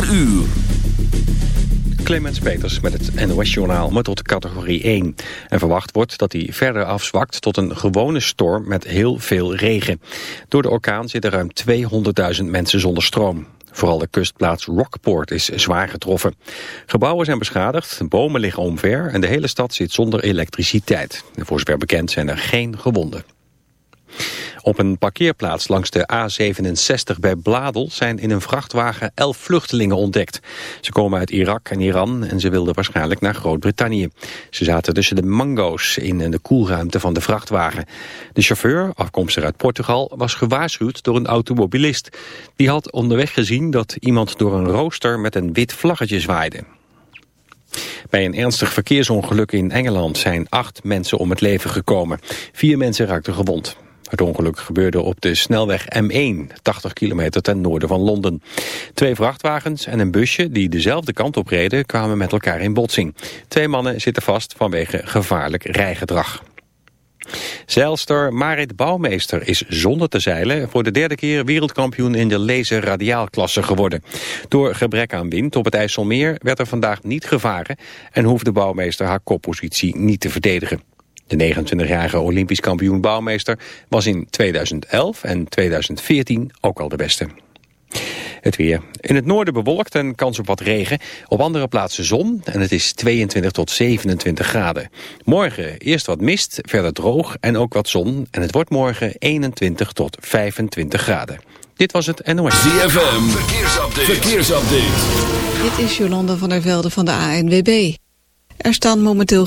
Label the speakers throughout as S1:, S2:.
S1: 4 uur.
S2: Clemens Peters met het NOS-journaal, maar tot categorie 1. En verwacht wordt dat hij verder afzwakt tot een gewone storm met heel veel regen. Door de orkaan zitten ruim 200.000 mensen zonder stroom. Vooral de kustplaats Rockport is zwaar getroffen. Gebouwen zijn beschadigd, bomen liggen omver en de hele stad zit zonder elektriciteit. En voor zover bekend zijn er geen gewonden. Op een parkeerplaats langs de A67 bij Bladel zijn in een vrachtwagen elf vluchtelingen ontdekt. Ze komen uit Irak en Iran en ze wilden waarschijnlijk naar Groot-Brittannië. Ze zaten tussen de mango's in de koelruimte van de vrachtwagen. De chauffeur, afkomstig uit Portugal, was gewaarschuwd door een automobilist. Die had onderweg gezien dat iemand door een rooster met een wit vlaggetje zwaaide. Bij een ernstig verkeersongeluk in Engeland zijn acht mensen om het leven gekomen. Vier mensen raakten gewond. Het ongeluk gebeurde op de snelweg M1, 80 kilometer ten noorden van Londen. Twee vrachtwagens en een busje die dezelfde kant op reden kwamen met elkaar in botsing. Twee mannen zitten vast vanwege gevaarlijk rijgedrag. Zeilster Marit Bouwmeester is zonder te zeilen voor de derde keer wereldkampioen in de laser radiaalklasse geworden. Door gebrek aan wind op het IJsselmeer werd er vandaag niet gevaren en hoefde Bouwmeester haar koppositie niet te verdedigen. De 29-jarige Olympisch kampioen bouwmeester was in 2011 en 2014 ook al de beste. Het weer. In het noorden bewolkt en kans op wat regen. Op andere plaatsen zon en het is 22 tot 27 graden. Morgen eerst wat mist, verder droog en ook wat zon. En het wordt morgen 21 tot 25 graden. Dit was het NOS.
S1: ZFM, verkeersupdate. verkeersupdate.
S3: Dit is Jolanda van der Velde van de ANWB. Er staan momenteel...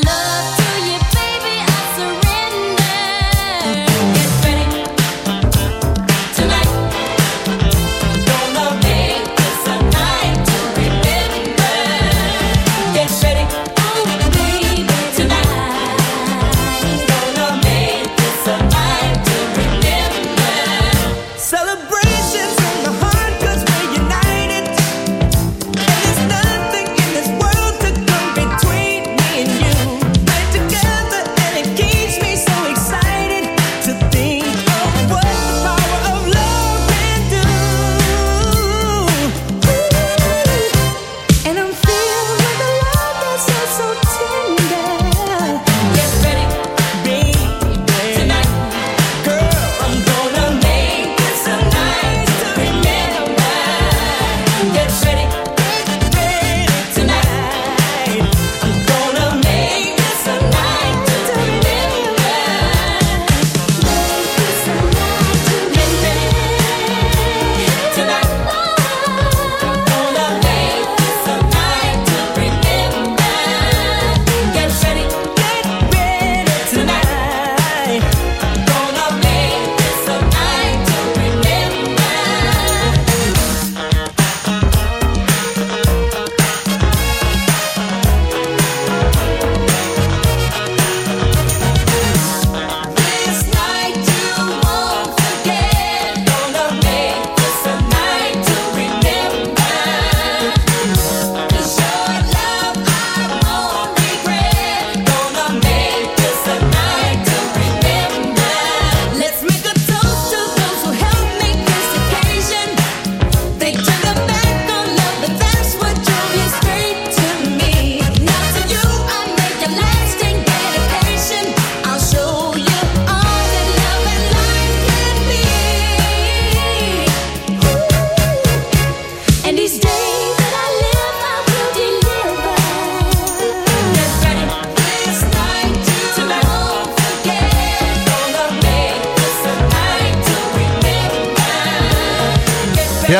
S4: love.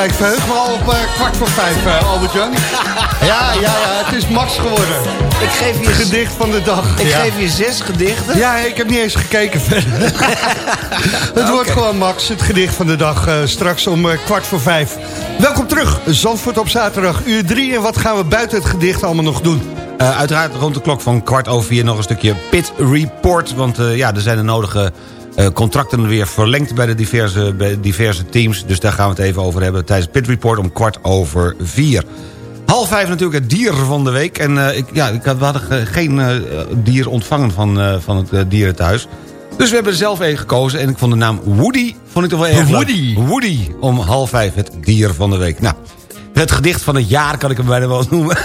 S5: Ja, ik verheug me al op eh, kwart voor vijf, eh, Albert-Jan. Ja, ja, ja, het is Max geworden.
S6: Ik geef je,
S5: Het gedicht van de dag.
S6: ik
S5: ja.
S6: geef je zes gedichten.
S5: Ja, ik heb niet eens gekeken verder. het wordt gewoon Max, het gedicht van de dag, eh, straks om eh, kwart voor vijf. Welkom terug, Zandvoort op zaterdag, uur drie. En wat gaan we buiten het gedicht allemaal nog doen?
S7: Eh, uiteraard rond de klok van kwart over vier nog een stukje pit report. Want eh, ja, er zijn de nodige contracten weer verlengd bij de diverse, bij diverse teams. Dus daar gaan we het even over hebben tijdens pit report om kwart over vier. Half vijf natuurlijk het dier van de week. En eh, ik, ja, ik had, we hadden ge- geen eh, dier ontvangen van, eh, van het uh, dierenthuis. Dus we hebben er zelf een gekozen. En ik vond de naam Woody vond ik toch wel erg leuk.
S5: Woody.
S7: Woody, om half vijf het dier van de week. Nou, het gedicht van het jaar kan ik hem bijna wel noemen.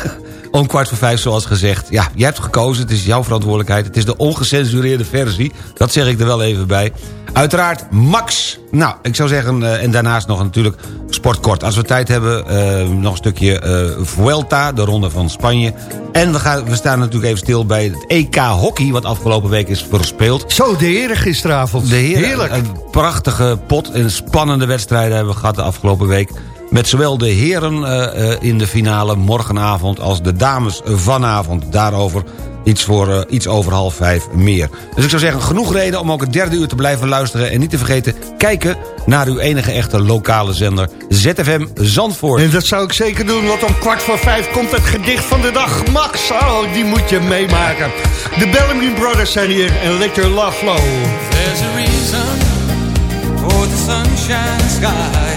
S7: Om kwart voor vijf, zoals gezegd. Ja, jij hebt gekozen, het is jouw verantwoordelijkheid. Het is de ongecensureerde versie. Dat zeg ik er wel even bij. Uiteraard Max. Nou, ik zou zeggen, eh, en daarnaast nog natuurlijk sportkort. Als we tijd hebben, eh, nog een stukje eh, Vuelta, de ronde van Spanje. En we, gaan, we staan natuurlijk even stil bij het EK hockey... wat afgelopen week is verspeeld.
S5: Zo, de heren gisteravond.
S7: De heren,
S5: Heerlijk.
S7: Een prachtige pot en spannende wedstrijden hebben we gehad de afgelopen week. Met zowel de heren eh, eh, in de finale morgenavond als de dames vanavond. Daarover iets, voor, eh, iets over half vijf meer. Dus ik zou zeggen, genoeg reden om ook het derde uur te blijven luisteren. En niet te vergeten, kijken naar uw enige echte lokale zender ZFM Zandvoort.
S5: En dat zou ik zeker doen, want om kwart voor vijf komt het gedicht van de dag. Max, oh, die moet je meemaken. De Bellamy Brothers zijn hier en Let Your Love Flow.
S8: There's a reason for the sunshine sky,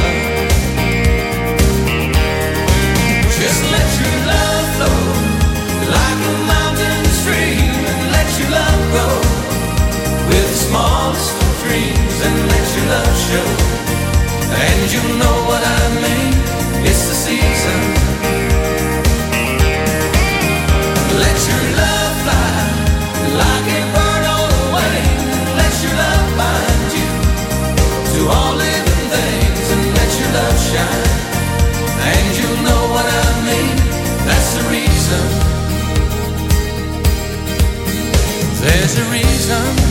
S8: Smallest of dreams, and let your love show. And you know what I mean. It's the season. Let your love fly like a bird on the wing. Let your love bind you to all living things and let your love shine. And you know what I mean. That's the reason. There's a reason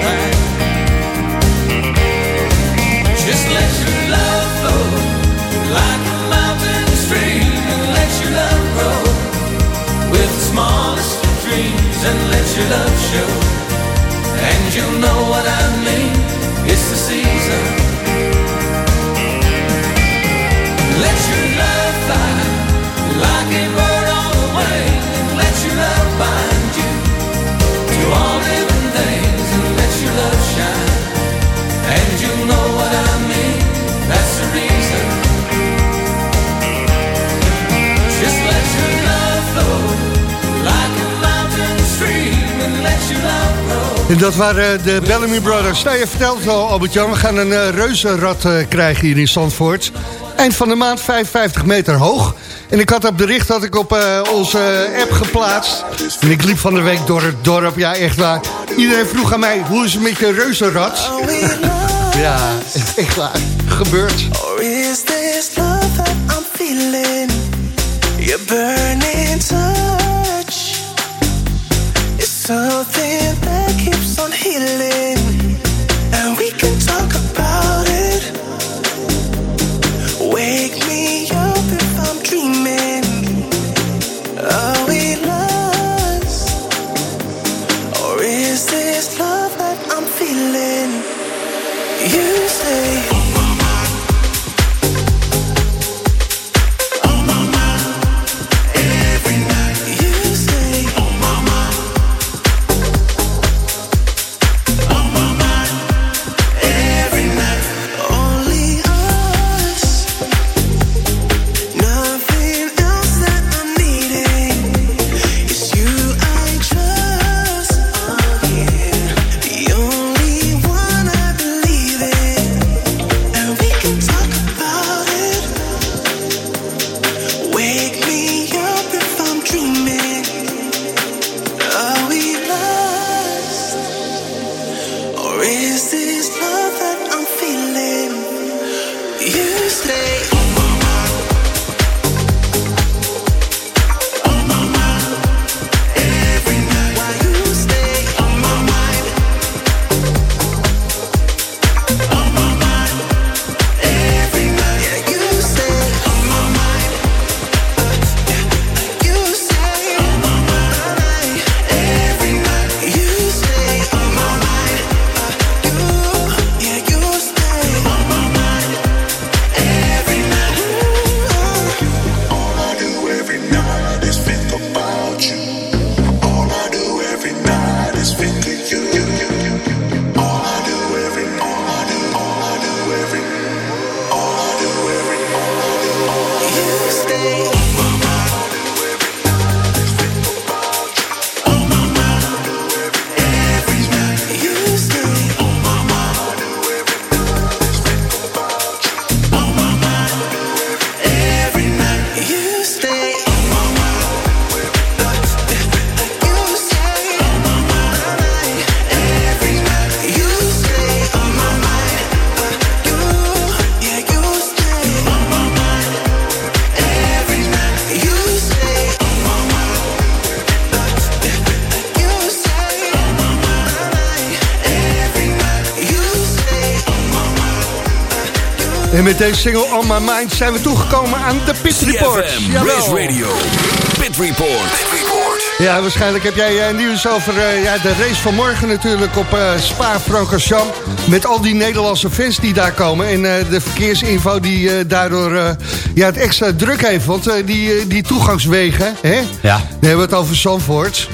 S8: and let your love grow with the smallest of dreams, and let your love show. And you know what I mean.
S5: En dat waren de Bellamy Brothers. Nou, je vertelt al, Albert-Jan, we gaan een uh, reuzenrad uh, krijgen hier in Zandvoort. Eind van de maand 55 meter hoog. En ik had dat bericht dat ik op uh, onze app geplaatst. En ik liep van de week door het dorp, ja echt waar. Iedereen vroeg aan mij, hoe is het met je reuzenrad? ja, echt waar, gebeurt. En met deze single On My Mind zijn we toegekomen aan de Pit Report.
S1: CFM. Race Radio, Pit Report. Pit Report.
S5: Ja, waarschijnlijk heb jij eh, nieuws over eh, ja, de race van morgen natuurlijk op eh Spa-Francorchamps. Met al die Nederlandse fans die daar komen. En eh, de verkeersinfo die eh, daardoor eh, ja, het extra druk heeft. Want eh, die, die toegangswegen, hè?
S7: Ja.
S5: Dan hebben we het over Zandvoort.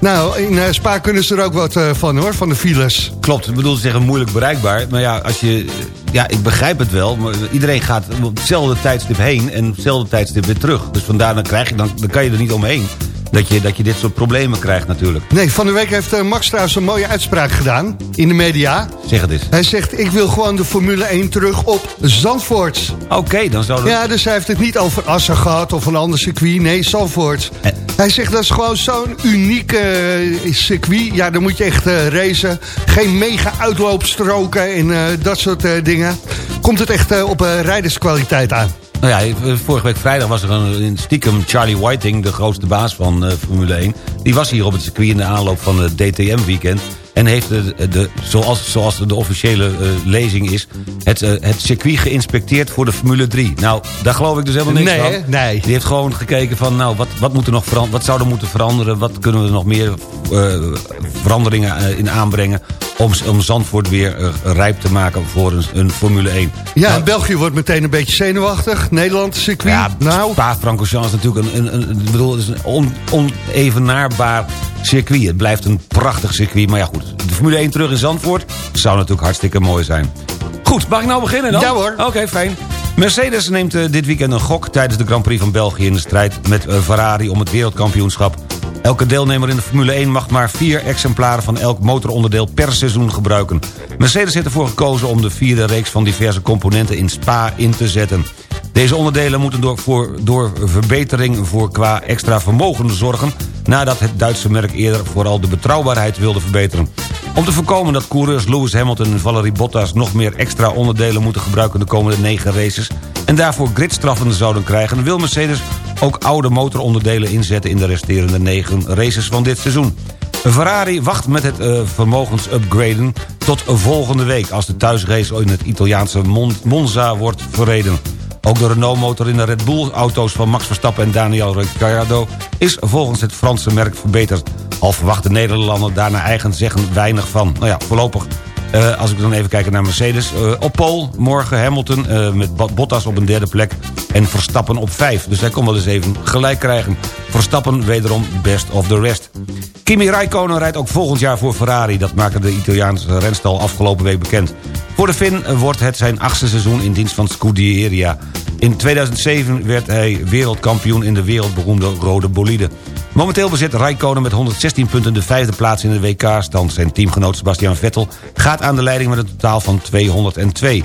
S5: Nou, in Spa kunnen ze er ook wat van hoor, van de files.
S7: Klopt, ik bedoel te zeggen moeilijk bereikbaar. Maar ja, als je, ja, ik begrijp het wel. Maar iedereen gaat op hetzelfde tijdstip heen en op hetzelfde tijdstip weer terug. Dus vandaar dan, krijg je, dan, dan kan je er niet omheen. Dat je, dat je dit soort problemen krijgt natuurlijk.
S5: Nee, van de week heeft eh, Max trouwens een mooie uitspraak gedaan in de media.
S7: Zeg het eens.
S5: Hij zegt, ik wil gewoon de Formule 1 terug op Zandvoort.
S7: Oké, dan zou dat...
S5: Ja, dus hij heeft het niet over Assen gehad of een ander circuit. Nee, Zandvoort.
S7: En-
S5: Hij zegt dat is gewoon zo'n uniek eh, circuit. Ja, dan moet je echt eh, racen. Geen mega uitloopstroken en eh, dat soort eh, dingen. Komt het echt eh, op eh, rijderskwaliteit aan.
S7: Nou ja, vorige week vrijdag was er een, stiekem Charlie Whiting... de grootste baas van eh, Formule 1. Die was hier op het circuit in de aanloop van het DTM-weekend... en heeft, de, de, zoals, zoals de officiële eh, lezing is... Het, eh, het circuit geïnspecteerd voor de Formule 3. Nou, daar geloof ik dus helemaal niks
S5: Nee,
S7: van.
S5: Nee.
S7: Die heeft gewoon gekeken van... nou, wat, wat, moet er nog wat zou er moeten veranderen... wat kunnen we nog meer eh, veranderingen in aanbrengen... Om, om Zandvoort weer rijp te maken voor een, een Formule 1.
S5: Ja,
S7: Nou,
S5: België wordt meteen een beetje zenuwachtig. Nederland, circuit.
S7: ja,
S5: nou,
S7: Spa-Francorchamps is natuurlijk een, een, een, bedoel, is een on, onevenaarbaar circuit. Het blijft een prachtig circuit. Maar ja goed, de Formule 1 terug in Zandvoort zou natuurlijk hartstikke mooi zijn. Goed, mag ik nou beginnen dan?
S5: Ja, hoor.
S7: Oké, fijn. Mercedes neemt eh, dit weekend een gok tijdens de Grand Prix van België... in de strijd met eh, Ferrari om het wereldkampioenschap. Elke deelnemer in de Formule 1 mag maar vier exemplaren van elk motoronderdeel per seizoen gebruiken. Mercedes heeft ervoor gekozen om de vierde reeks van diverse componenten in Spa in te zetten. Deze onderdelen moeten door, voor, door verbetering voor qua extra vermogen zorgen... nadat het Duitse merk eerder vooral de betrouwbaarheid wilde verbeteren. Om te voorkomen dat coureurs Lewis Hamilton en Valerie Bottas... nog meer extra onderdelen moeten gebruiken de komende negen races... en daarvoor gridstraffen zouden krijgen... wil Mercedes ook oude motoronderdelen inzetten... in de resterende negen races van dit seizoen. Ferrari wacht met het eh, vermogensupgraden tot volgende week... als de thuisrace in het Italiaanse Mon- Monza wordt verreden. Ook de Renault-motor in de Red Bull-auto's van Max Verstappen en Daniel Ricciardo... is volgens het Franse merk verbeterd. Al verwacht de Nederlander daar naar eigen zeggen weinig van. Nou ja, voorlopig eh, als ik dan even kijk naar Mercedes. eh, op pole, morgen Hamilton eh, met Bo- Bottas op een derde plek. En Verstappen op vijf. Dus hij kon wel eens even gelijk krijgen. Verstappen wederom best of the rest. Kimi Räikkönen rijdt ook volgend jaar voor Ferrari. Dat maakte de Italiaanse renstal afgelopen week bekend. Voor de Fin wordt het zijn achtste seizoen in dienst van Scuderia. In 2007 werd hij wereldkampioen in de wereldberoemde rode bolide. Momenteel bezit Räikkönen met 116 punten de vijfde plaats in de WK-stand. Zijn teamgenoot Sebastian Vettel gaat aan de leiding met een totaal van 202.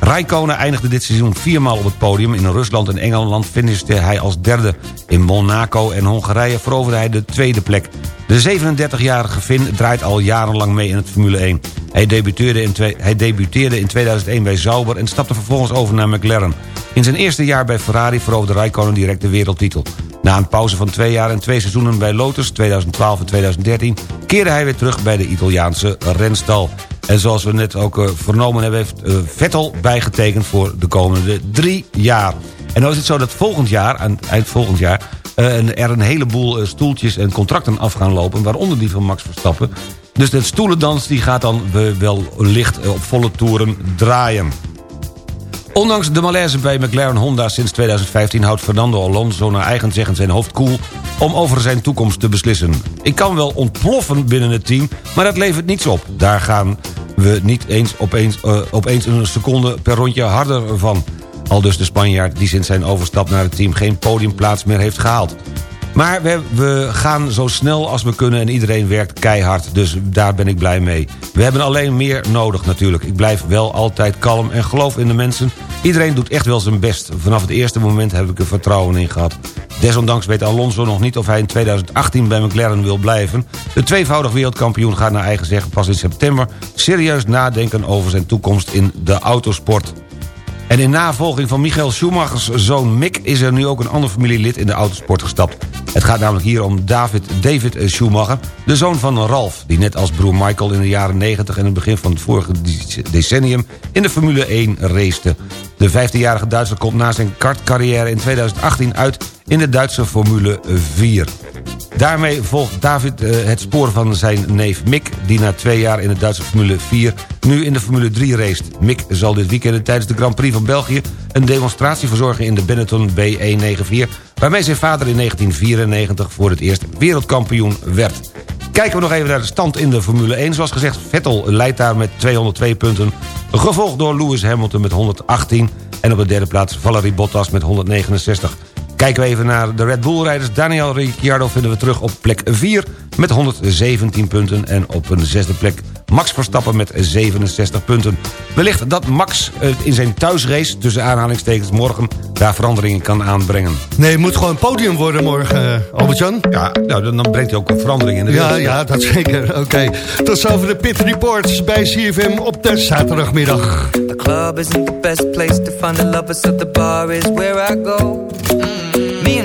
S7: Räikkönen eindigde dit seizoen viermaal op het podium. In Rusland en Engeland finishte hij als derde. In Monaco en Hongarije veroverde hij de tweede plek. De 37-jarige Finn draait al jarenlang mee in het Formule 1. Hij debuteerde, in hij debuteerde in 2001 bij Sauber en stapte vervolgens over naar McLaren. In zijn eerste jaar bij Ferrari veroverde Räikkönen direct de wereldtitel. Na een pauze van twee jaar en twee seizoenen bij Lotus 2012 en 2013... keerde hij weer terug bij de Italiaanse renstal. En zoals we net ook eh, vernomen hebben... heeft eh, Vettel bijgetekend voor de komende drie jaar. En dan is het zo dat volgend jaar, aan het eind volgend jaar... eh, er een heleboel stoeltjes en contracten af gaan lopen... waaronder die van Max Verstappen. Dus de stoelendans die gaat dan wel licht op volle toeren draaien. Ondanks de malaise bij McLaren Honda sinds 2015... houdt Fernando Alonso naar eigen zeggen zijn hoofd koel... om over zijn toekomst te beslissen. Ik kan wel ontploffen binnen het team, maar dat levert niets op. Daar gaan we niet eens opeens, eh, een seconde per rondje harder van. Al dus de Spanjaard die sinds zijn overstap naar het team... geen podiumplaats meer heeft gehaald. Maar we, we gaan zo snel als we kunnen en iedereen werkt keihard. Dus daar ben ik blij mee. We hebben alleen meer nodig natuurlijk. Ik blijf wel altijd kalm en geloof in de mensen. Iedereen doet echt wel zijn best. Vanaf het eerste moment heb ik er vertrouwen in gehad. Desondanks weet Alonso nog niet of hij in 2018 bij McLaren wil blijven. De tweevoudig wereldkampioen gaat naar eigen zeggen pas in september... serieus nadenken over zijn toekomst in de autosport. En in navolging van Michael Schumachers zoon Mick... is er nu ook een ander familielid in de autosport gestapt. Het gaat namelijk hier om David, David Schumacher, de zoon van Ralf... die net als broer Michael in de jaren 90 en het begin van het vorige decennium... in de Formule 1 racete. De 15-jarige Duitser komt na zijn kartcarrière in 2018 uit... in de Duitse Formule 4. Daarmee volgt David eh, het spoor van zijn neef Mick... die na twee jaar in de Duitse Formule 4 nu in de Formule 3 race. Mick zal dit weekend tijdens de Grand Prix van België... een demonstratie verzorgen in de Benetton B194... waarmee zijn vader in 1994 voor het eerst wereldkampioen werd. Kijken we nog even naar de stand in de Formule 1. Zoals gezegd, Vettel leidt daar met 202 punten... gevolgd door Lewis Hamilton met 118... en op de derde plaats Valerie Bottas met 169... Kijken we even naar de Red Bull-rijders. Daniel Ricciardo vinden we terug op plek 4 met 117 punten. En op een zesde plek Max Verstappen met 67 punten. Wellicht dat Max eh, in zijn thuisrace, tussen aanhalingstekens morgen... daar veranderingen kan aanbrengen.
S5: Nee, het moet gewoon podium worden morgen, eh, Albert-Jan.
S7: Ja, nou, dan, brengt hij ook een verandering in de
S5: Ja,
S7: race.
S5: ja, dat zeker. Oké. Tot zover de Pit Reports bij CFM op de zaterdagmiddag.
S9: The club isn't the best place to find the lovers, so the bar is where I go.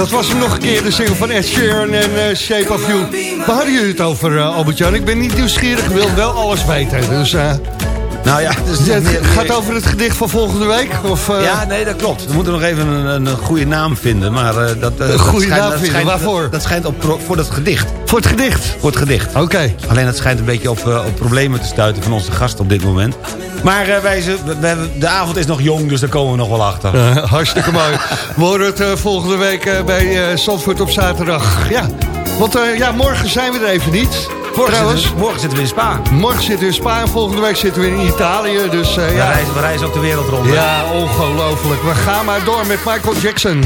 S10: dat was hem nog een keer, de single van Ed Sheeran en eh, Shape of You. Waar hadden jullie het over, eh, Albert-Jan? Ik ben niet nieuwsgierig, ik wil wel alles weten. Dus, eh,
S7: Nou ja, dus
S10: het gaat over het gedicht van volgende week? Of, eh,
S7: Ja, nee, dat klopt. We moeten nog even een, een, goede naam vinden. Maar, eh, dat, eh,
S10: Een goede
S7: schijnt-
S10: naam
S7: dat
S10: vinden,
S7: schijnt-
S10: waarvoor?
S7: Dat, dat schijnt op, voor dat gedicht.
S10: Voor het gedicht?
S7: Voor het gedicht.
S10: Oké.
S7: Alleen dat schijnt een beetje op, op problemen te stuiten van onze gast op dit moment. Maar wij, de avond is nog jong, dus daar komen we nog wel achter.
S10: Hartstikke mooi. We horen het volgende week bij Zandvoort op zaterdag. Ja, want ja, morgen zijn we er even niet.
S7: Morgen
S10: Trouwens,
S7: zitten, we- morgen zitten we in Spa.
S10: morgen zitten we in Spa en volgende week zitten we in Italië. Dus eh,
S7: We,
S10: ja,
S7: reizen, we reizen ook de wereld rond. hè?
S10: ja, ongelooflijk. We gaan maar door met Michael Jackson.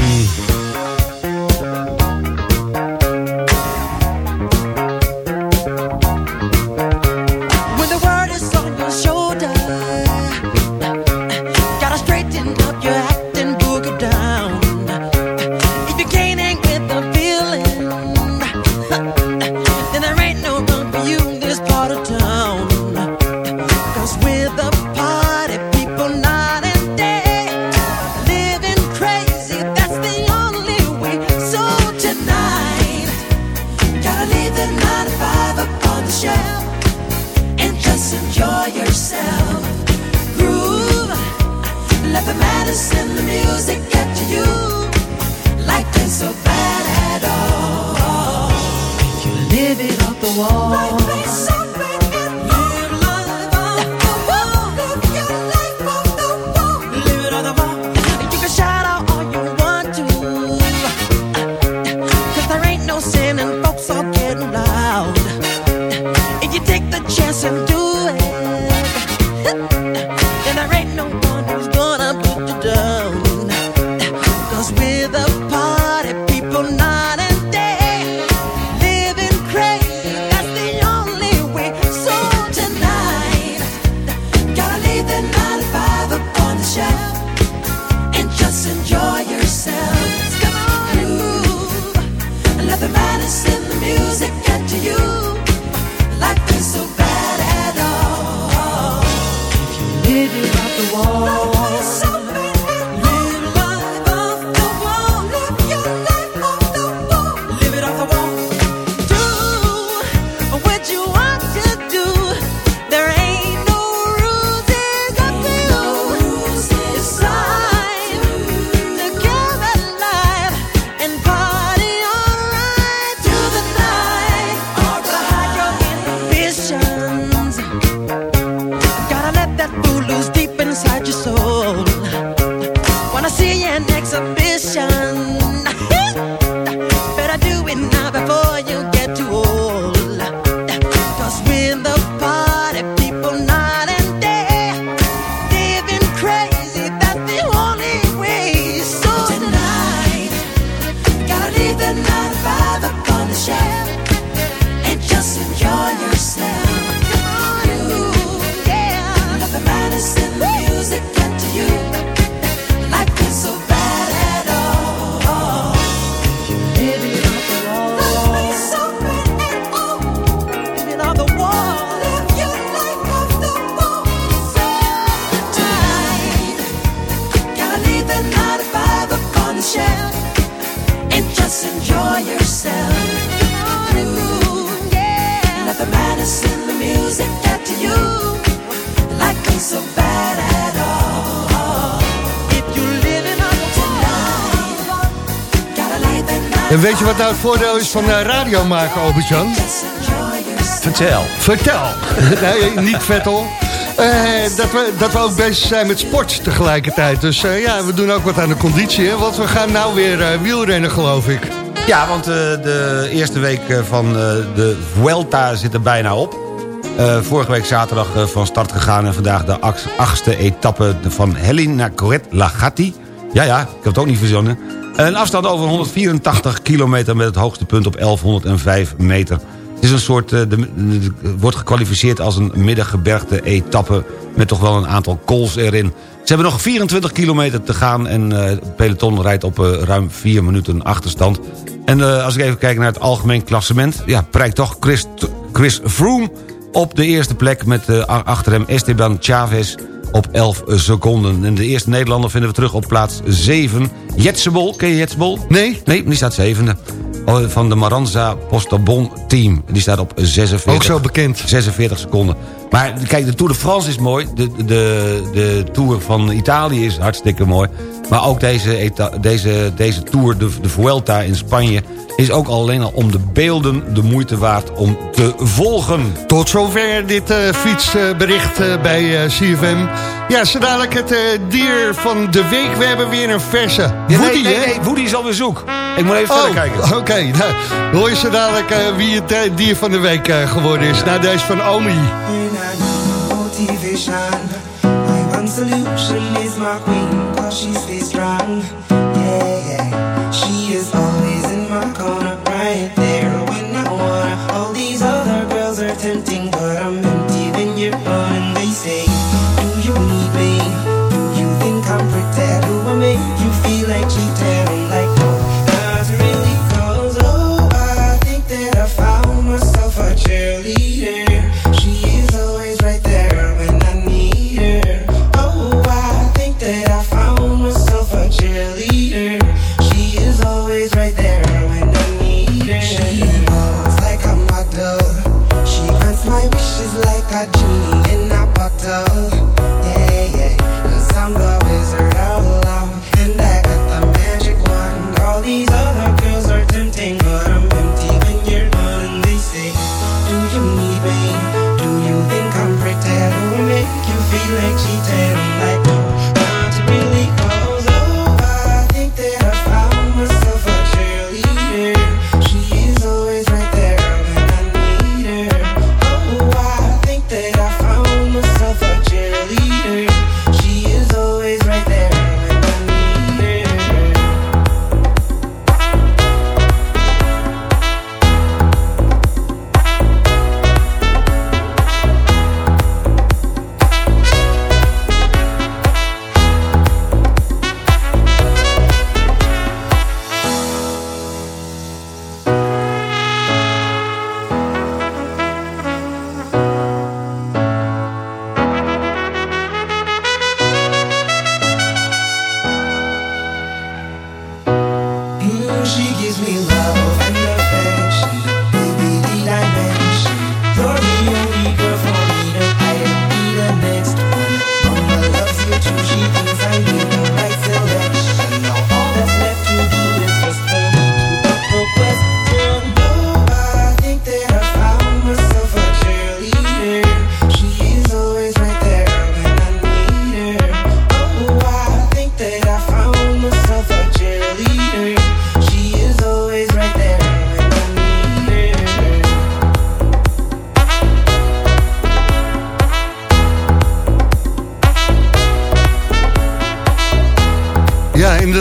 S10: Nou het voordeel is van eh, radio maken, Albert-Jan?
S7: Vertel.
S10: Vertel. nee, niet Vettel. Eh, dat, we, dat we ook bezig zijn met sport tegelijkertijd. Dus eh, ja, we doen ook wat aan de conditie. Hè? Want we gaan nou weer wielrennen, geloof ik.
S7: Ja, want de eerste week van de Vuelta zit er bijna op. Vorige week zaterdag van start gegaan en vandaag de acht- achtste etappe van Helin naar Corret Lagatti. Ja, ja, ik heb het ook niet verzonnen. Een afstand over 184 kilometer met het hoogste punt op 1105 meter. Het is een soort, eh, de, wordt gekwalificeerd als een middengebergte etappe... met toch wel een aantal calls erin. Ze hebben nog 24 kilometer te gaan en het peloton rijdt op eh, ruim 4 minuten achterstand. En als ik even kijk naar het algemeen klassement... ja, prijkt toch Chris, Chris Froome op de eerste plek... met achter hem Esteban Chavez op 11 seconden. En de eerste Nederlander vinden we terug op plaats 7. Jetsebol, ken je Jetsebol?
S11: Nee.
S7: Nee, die staat zevende. Oh, Van de Maranza Postobon team. Die staat op 46.
S11: Ook zo bekend.
S7: 46 seconden. Maar kijk, de Tour de France is mooi. De, de, de Tour van Italië is hartstikke mooi. Maar ook deze, deze, deze Tour, de, de Vuelta in Spanje... is ook alleen al om de beelden de moeite waard om te volgen.
S11: Tot zover dit eh, fietsbericht eh, bij eh, CFM. Ja, zo dadelijk het dier van de week. We hebben weer een verse.
S7: Ja,
S11: Woody,
S7: nee, nee,
S11: hè?
S7: nee, Woody is alweer zoek. Ik moet even
S11: Oh,
S7: verder kijken.
S11: oké. nou, hoor je zo dadelijk eh, wie het eh, dier van de week eh, geworden is. Nou, deze van Omi.
S12: motivation. My one solution is my queen, cause she stays strong.
S11: te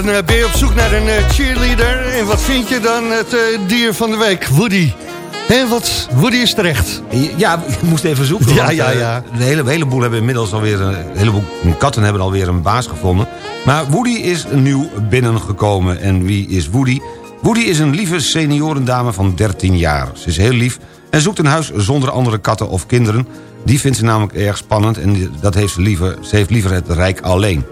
S11: dan eh, ben je op zoek naar een eh, cheerleader. En wat vind je dan? Het eh, dier van de week, Woody. En wat? Woody is terecht.
S7: Ja, ik moest even zoeken.
S11: Ja,
S7: want,
S11: ja, ja.
S7: Een, hele, een heleboel hebben inmiddels alweer... Een, een heleboel katten hebben alweer een baas gevonden. Maar Woody is nieuw binnengekomen. En wie is Woody? Woody is een lieve seniorendame van 13 jaar. Ze is heel lief en zoekt een huis zonder andere katten of kinderen. Die vindt ze namelijk erg spannend en dat heeft ze liever. Ze heeft liever het rijk alleen.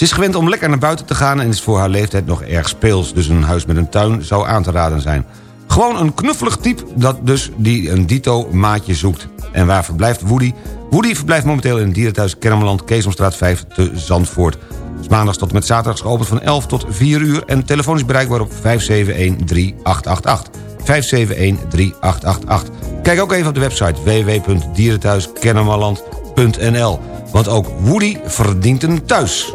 S7: Ze is gewend om lekker naar buiten te gaan en is voor haar leeftijd nog erg speels. Dus een huis met een tuin zou aan te raden zijn. Gewoon een knuffelig type dat dus die een dito maatje zoekt. En waar verblijft Woody? Woody verblijft momenteel in het dierenthuis Kermeland, Keesomstraat 5 te Zandvoort. Is maandags tot met zaterdags geopend van 11 tot 4 uur... en telefonisch bereikbaar op 571-3888. 571-3888. Kijk ook even op de website www.dierenthuiskennemerland.nl. Want ook Woody verdient een thuis.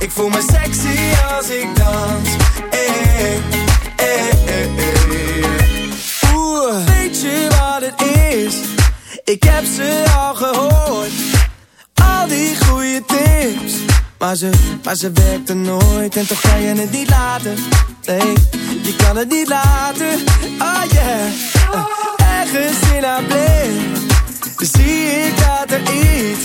S9: Ik voel me sexy als ik dans. Hey, hey, hey, hey. Oeh, weet je wat het is? Ik heb ze al gehoord al die goede tips. Maar ze, maar ze werkte nooit en toch kan je het niet laten. Nee, je kan het niet laten. Oh yeah, uh, ergens in haar blik zie ik dat er iets,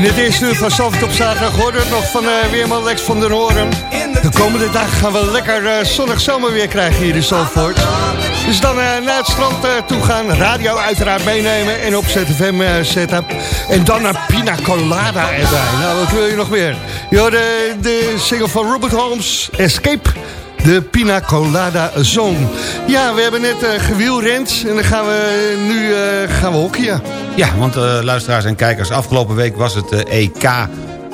S13: In
S5: het eerste uur van Zalvert op zaterdag hoorde het nog van eh, weerman Lex van den Hoorn. De komende dagen gaan we lekker eh, zonnig zomerweer krijgen hier in Zandvoort. Dus dan eh, naar het strand toe gaan, radio uiteraard meenemen en op ZFM zetten. En dan een pina colada erbij. Nou, wat wil je nog meer? Je de single van Robert Holmes, Escape. De Pina Colada. Ja, we hebben net eh gewielrend en dan gaan we nu eh, gaan we hockeyen.
S7: Ja, want eh, luisteraars en kijkers, afgelopen week was het EK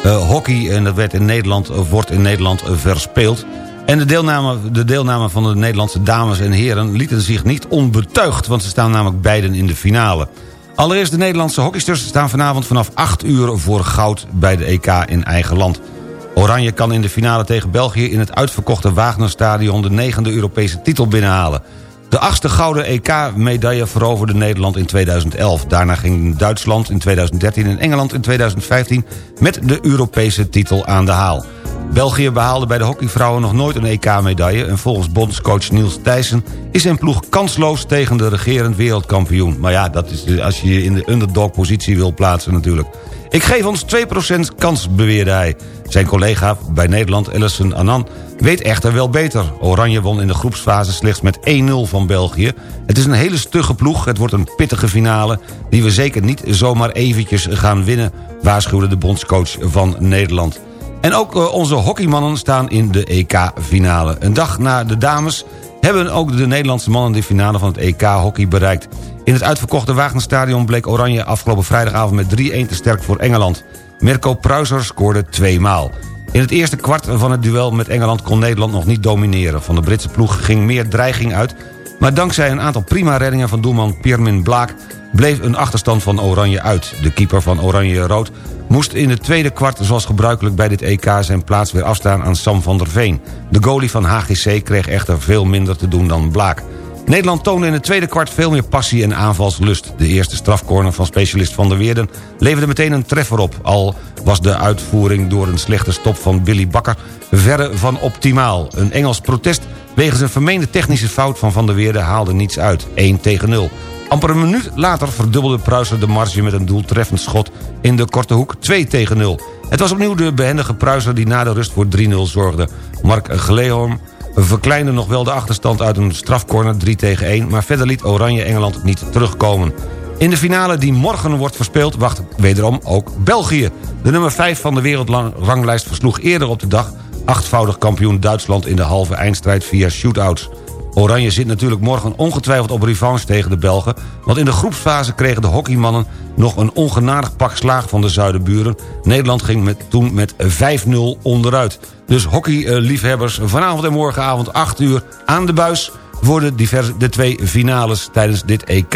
S7: hockey... en dat werd in Nederland, wordt in Nederland verspeeld. En de deelname, de deelname van de Nederlandse dames en heren... lieten zich niet onbetuigd, want ze staan namelijk beiden in de finale. Allereerst de Nederlandse hockeysters staan vanavond vanaf 8 uur voor goud... bij de EK in eigen land. Oranje kan in de finale tegen België in het uitverkochte Wagnerstadion... de negende Europese titel binnenhalen. De achtste gouden EK-medaille veroverde Nederland in 2011. Daarna ging Duitsland in 2013 en Engeland in 2015... met de Europese titel aan de haal. België behaalde bij de hockeyvrouwen nog nooit een EK-medaille... en volgens bondscoach Niels Thijssen is zijn ploeg kansloos tegen de regerend wereldkampioen. Maar ja, dat is als je je in de underdog-positie wil plaatsen natuurlijk. Ik geef ons 2% kans, beweerde hij. Zijn collega bij Nederland, Ellison Anan, weet echter wel beter. Oranje won in de groepsfase slechts met 1-0 van België. Het is een hele stugge ploeg, het wordt een pittige finale... die we zeker niet zomaar eventjes gaan winnen... waarschuwde de bondscoach van Nederland. En ook eh, onze hockeymannen staan in de EK-finale. Een dag na de dames hebben ook de Nederlandse mannen de finale van het EK-hockey bereikt. In het uitverkochte Wagenstadion bleek Oranje afgelopen vrijdagavond met 3-1 te sterk voor Engeland. Mirko Pruiser scoorde twee maal. In het eerste kwart van het duel met Engeland kon Nederland nog niet domineren. Van de Britse ploeg ging meer dreiging uit... maar dankzij een aantal prima reddingen van doelman Piermin Blaak... bleef een achterstand van Oranje uit. De keeper van Oranje-Rood moest in het tweede kwart... zoals gebruikelijk bij dit EK zijn plaats weer afstaan aan Sam van der Veen. De goalie van HGC kreeg echter veel minder te doen dan Blaak. Nederland toonde in het tweede kwart veel meer passie en aanvalslust. De eerste strafcorner van specialist Van der Weerden leverde meteen een treffer op. Al was de uitvoering door een slechte stop van Billy Bakker verre van optimaal. Een Engels protest wegens een vermeende technische fout van Van der Weerden haalde niets uit. 1 tegen 0. Amper een minuut later verdubbelde Pruiser de marge met een doeltreffend schot in de korte hoek 2 tegen 0. Het was opnieuw de behendige Pruiser die na de rust voor 3-0 zorgde. Mark Gleehorn verkleinde nog wel de achterstand uit een strafcorner 3 tegen 1... maar verder liet Oranje Engeland niet terugkomen. In de finale die morgen wordt verspeeld wacht wederom ook België. De nummer 5 van de wereldranglijst versloeg eerder op de dag... achtvoudig kampioen Duitsland in de halve eindstrijd via shootouts. Oranje zit natuurlijk morgen ongetwijfeld op revanche tegen de Belgen... want in de groepsfase kregen de hockeymannen nog een ongenadig pak slaag van de zuidenburen. Nederland ging met, toen met 5-0 onderuit. Dus hockeyliefhebbers vanavond en morgenavond 8 uur aan de buis... voor de, diverse, de twee finales tijdens dit EK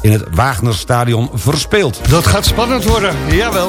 S7: in het Wagnerstadion verspeeld.
S5: Dat gaat spannend worden, jawel.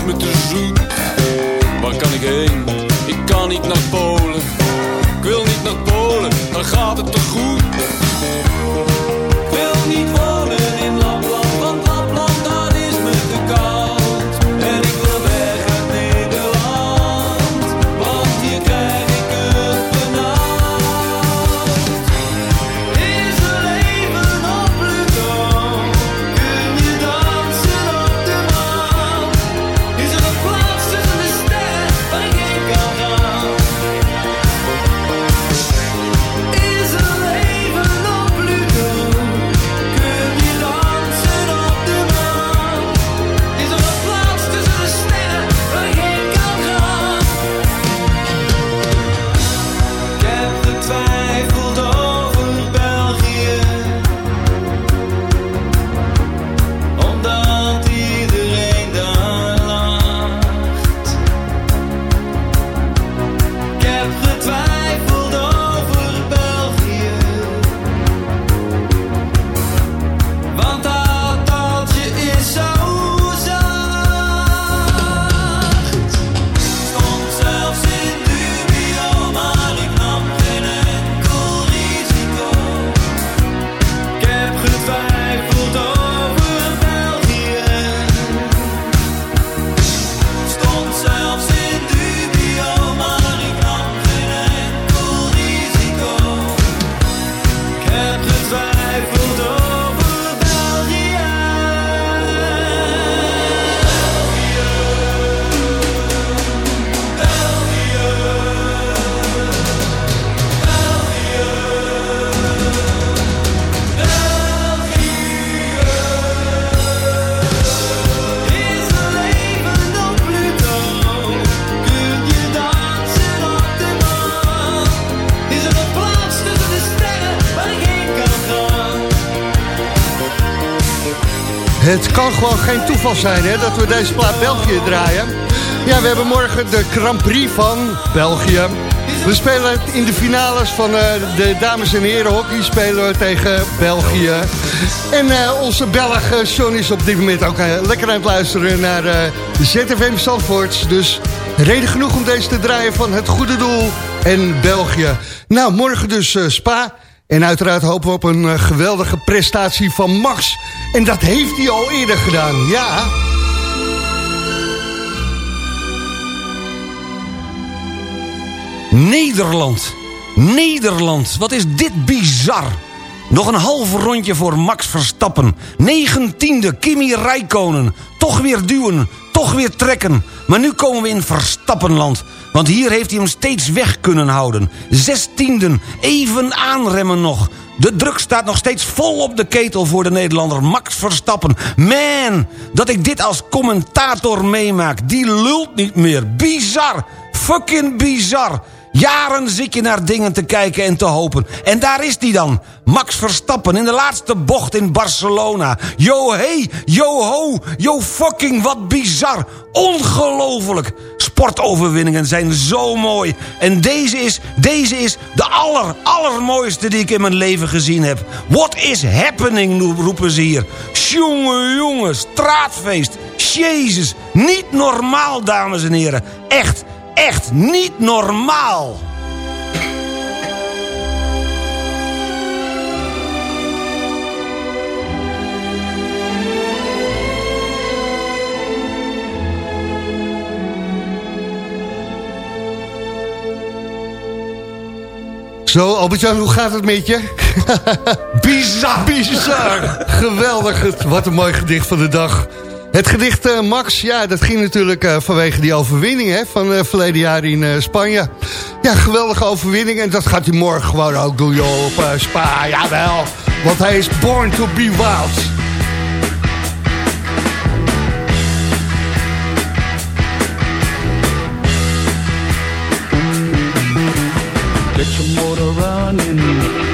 S14: Is me te zoet. Waar kan ik heen? Ik kan niet naar Polen. Ik wil niet naar Polen, dan gaat het te goed.
S5: Toeval zijn hè, dat we deze plaat België draaien. Ja, we hebben morgen de Grand Prix van België. We spelen in de finales van eh, de dames en heren hockey spelen we tegen België. En eh, onze Belg Sean is op dit moment ook eh, lekker aan het luisteren naar eh, ZFM Zandvoort. Dus reden genoeg om deze te draaien van het goede doel en België. Nou, morgen dus Spa. En uiteraard hopen we op een geweldige prestatie van Max. En dat heeft hij al eerder gedaan, ja.
S7: Nederland. Nederland. Wat is dit bizar. Nog een half rondje voor Max Verstappen. Negentiende Kimi Räikkönen. Toch weer duwen, toch weer trekken. Maar nu komen we in Verstappenland. Want hier heeft hij hem steeds weg kunnen houden. Zestienden, even aanremmen nog. De druk staat nog steeds vol op de ketel voor de Nederlander Max Verstappen. Man, dat ik dit als commentator meemaak. Die lult niet meer. Bizar. Fucking bizar. Jaren zit je naar dingen te kijken en te hopen. En daar is die dan. Max Verstappen in de laatste bocht in Barcelona. Yo hey, yo ho, yo fucking wat bizar. Ongelooflijk. Sp sportoverwinningen zijn zo mooi. En deze is, deze is de aller, allermooiste die ik in mijn leven gezien heb. What is happening, roepen ze hier. Jongen, jongen, straatfeest. Jezus, niet normaal, dames en heren. Echt, echt niet normaal.
S5: Zo, Albert-Jan, hoe gaat het met je?
S7: Bizar!
S5: Bizar! Geweldig, het- wat een mooi gedicht van de dag. Het gedicht eh, Max, ja, dat ging natuurlijk eh, vanwege die overwinning hè, van eh, verleden jaar in Spanje. Ja, geweldige overwinning en dat gaat hij morgen gewoon ook doen, joh, op Spa. Jawel, want hij is born to be wild.
S13: Get your motor running.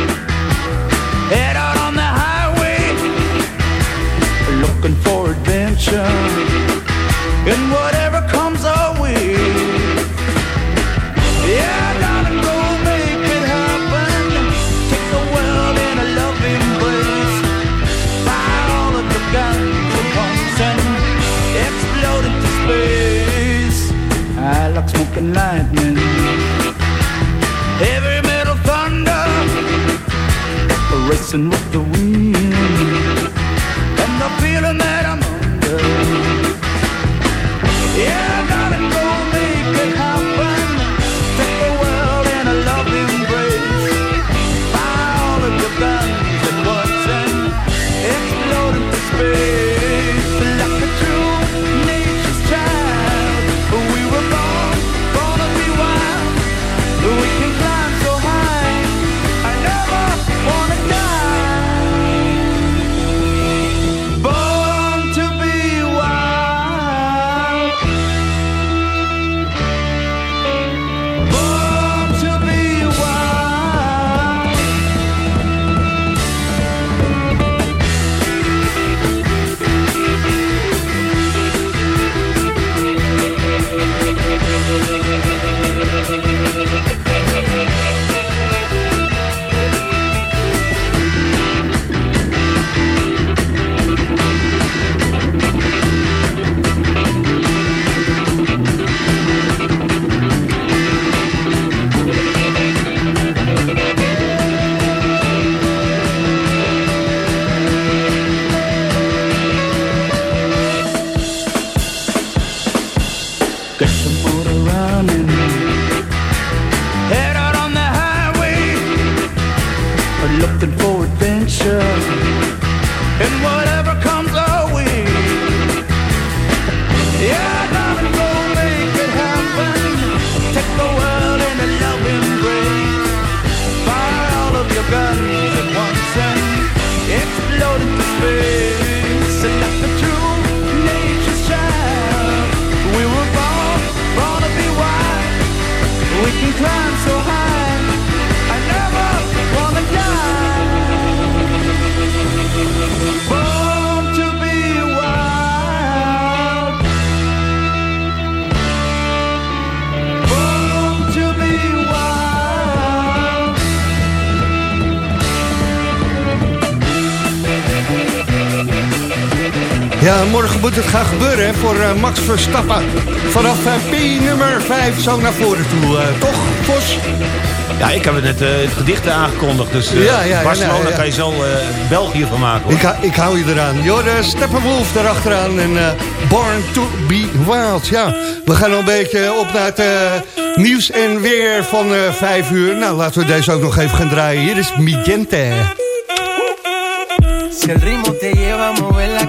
S13: Racing with the wind
S5: Ja, morgen moet het gaan gebeuren hè, voor eh, Max Verstappen. Vanaf eh, P nummer 5 zo naar voren toe, eh, toch, Vos?
S7: Ja, ik heb het net het gedicht aangekondigd. Dus
S5: Ja, ja,
S7: Barcelona
S5: nou, ja.
S7: kan je zo eh, België van maken. Hoor.
S5: Ik, hou- ik hou je eraan. Jorde Steppenwolf daarachteraan en eh, Born to be Wild. Ja, we gaan nog een beetje op naar het nieuws en weer van eh 5 uur. Nou, laten we deze ook nog even gaan draaien. Hier is Migente.
S15: Si el ritmo te lleva a mover la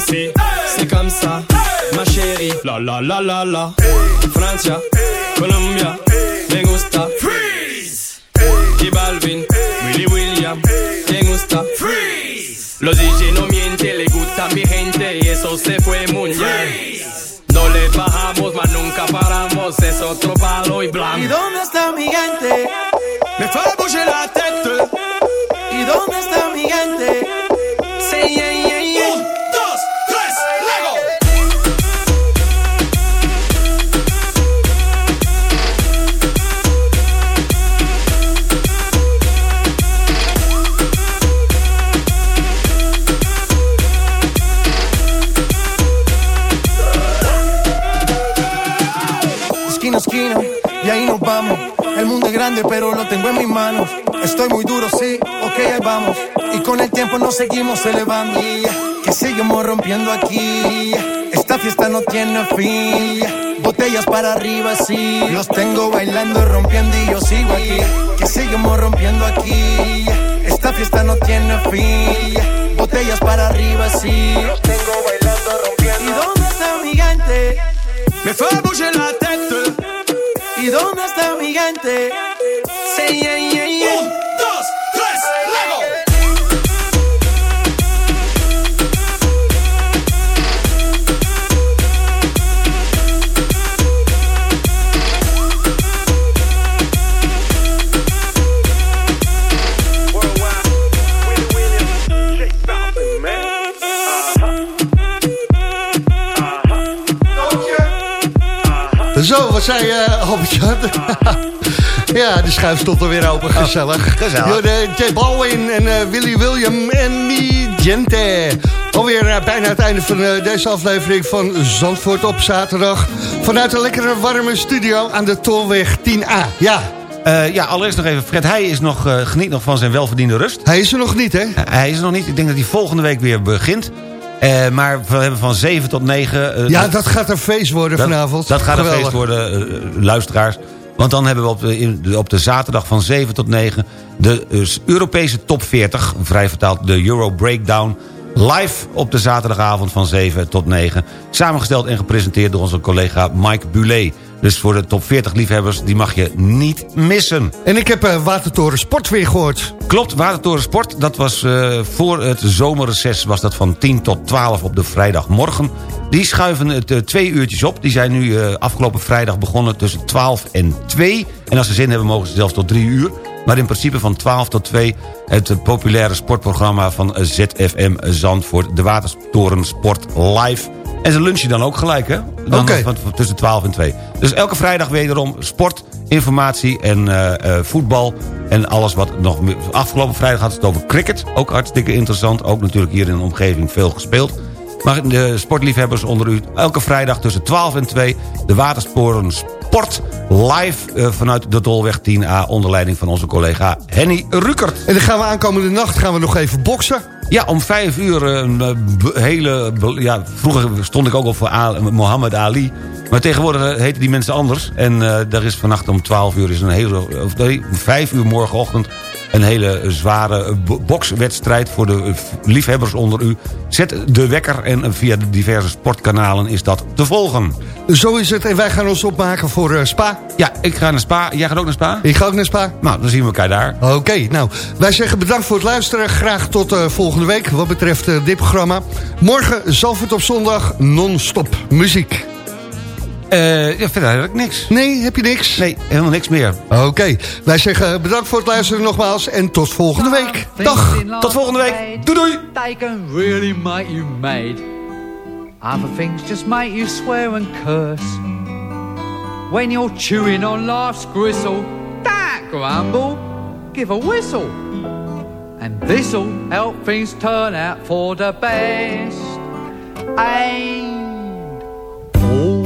S15: Comme si, c'est comme ça, ma chérie. La la la la la. Francia, Colombia, me gusta. Freeze. Y Balvin, Willy William, me gusta. Freeze. Los DJ no mienten, le gusta mi gente y eso se fue muy bien. No le bajamos, mas nunca paramos, es otro palo y blanco.
S11: ¿Y dónde está mi gente? Tengo en mis manos. Estoy muy duro, sí, ok, ahí vamos. Y con el tiempo nos seguimos elevando. Que seguimos rompiendo aquí. Esta fiesta no tiene fin. Botellas para arriba, sí. Los tengo bailando, rompiendo y yo sigo aquí. Que seguimos rompiendo aquí. Esta fiesta no tiene fin. Botellas para arriba, sí. Los tengo bailando, rompiendo. ¿Y dónde está mi gente?
S15: Me fait bouger la tête.
S11: ¿Y dónde está mi gente?
S5: Zo, wat zei je, Albert-Jan? ja, de schuif stond er weer open. Gezellig.
S7: gezellig.
S5: De J Balwin en eh, Willy William en Mi Gente. Alweer eh, bijna het einde van eh, deze aflevering van Zandvoort op zaterdag. Vanuit een lekkere warme studio aan de Tolweg 10A. Ja,
S7: ja, allereerst nog even. Fred Heij is nog, geniet nog van zijn welverdiende rust.
S5: hij is er nog niet, hè?
S7: Hij is er nog niet. Ik denk dat hij volgende week weer begint. Maar we hebben van 7 tot 9... eh,
S5: Ja, dat gaat een feest worden
S7: dat-
S5: vanavond.
S7: Dat gaat een feest worden, luisteraars. Want dan hebben we op de, op de zaterdag van 7 tot 9... de eh, Europese top 40, vrij vertaald de Euro Breakdown... live op de zaterdagavond van 7 tot 9. Samengesteld en gepresenteerd door onze collega Mike Bulet. Dus voor de top 40 liefhebbers, die mag je niet missen.
S5: En ik heb uh, Watertoren Sport weer gehoord.
S7: Klopt, Watertoren Sport, dat was uh, voor het zomerreces... was dat van 10 tot 12 op de vrijdagmorgen. Die schuiven het uh, twee uurtjes op. Die zijn nu afgelopen vrijdag begonnen tussen 12 en 2. En als ze zin hebben mogen ze zelfs tot 3 uur. Maar in principe van 12 tot 2 het populaire sportprogramma van ZFM Zandvoort. De Watertoren Sport Live. En ze lunchen dan ook gelijk, hè? Dan van, van tussen 12 en 2. Dus elke vrijdag wederom sport, informatie en eh, eh, voetbal. En alles wat nog... meer- Afgelopen vrijdag had het over cricket. Ook hartstikke interessant. Ook natuurlijk hier in de omgeving veel gespeeld. Maar de sportliefhebbers onder u... elke vrijdag tussen 12 en 2... de Watersporen Sport live eh, vanuit de Tolweg 10A... onder leiding van onze collega Henny Rukert.
S5: En dan gaan we aankomende nacht gaan we nog even boksen.
S7: Ja, om vijf uur eh, een eh, hele... Ja, vroeger stond ik ook al voor Mohammed Ali. Maar tegenwoordig eh, heten die mensen anders. En eh daar is vannacht om 12 uur is een hele... Of nee, vijf uur morgenochtend... een hele zware bo- bokswedstrijd voor de liefhebbers onder u. Zet de wekker en via de diverse sportkanalen is dat te volgen.
S5: Zo is het. En wij gaan ons opmaken voor eh, Spa.
S7: Ja, ik ga naar Spa. Jij gaat ook naar Spa?
S5: Ik ga ook naar Spa.
S7: Nou, dan zien we elkaar daar.
S5: Oké, nou, wij zeggen bedankt voor het luisteren. Graag tot eh, volgende week wat betreft eh, dit programma. Morgen Zalvoort op zondag non-stop muziek.
S7: Eh ja, verder heb ik niks.
S5: Nee, heb je niks?
S7: Nee, helemaal niks meer.
S5: Oké, wij zeggen bedankt voor het luisteren nogmaals en tot volgende week. Dag!
S7: Tot volgende week. Doei doei!
S16: They can really make you mad. Other things just make you swear and curse. When you're chewing on life's gristle, that grumble, give a whistle. And this'll help things turn out for the best.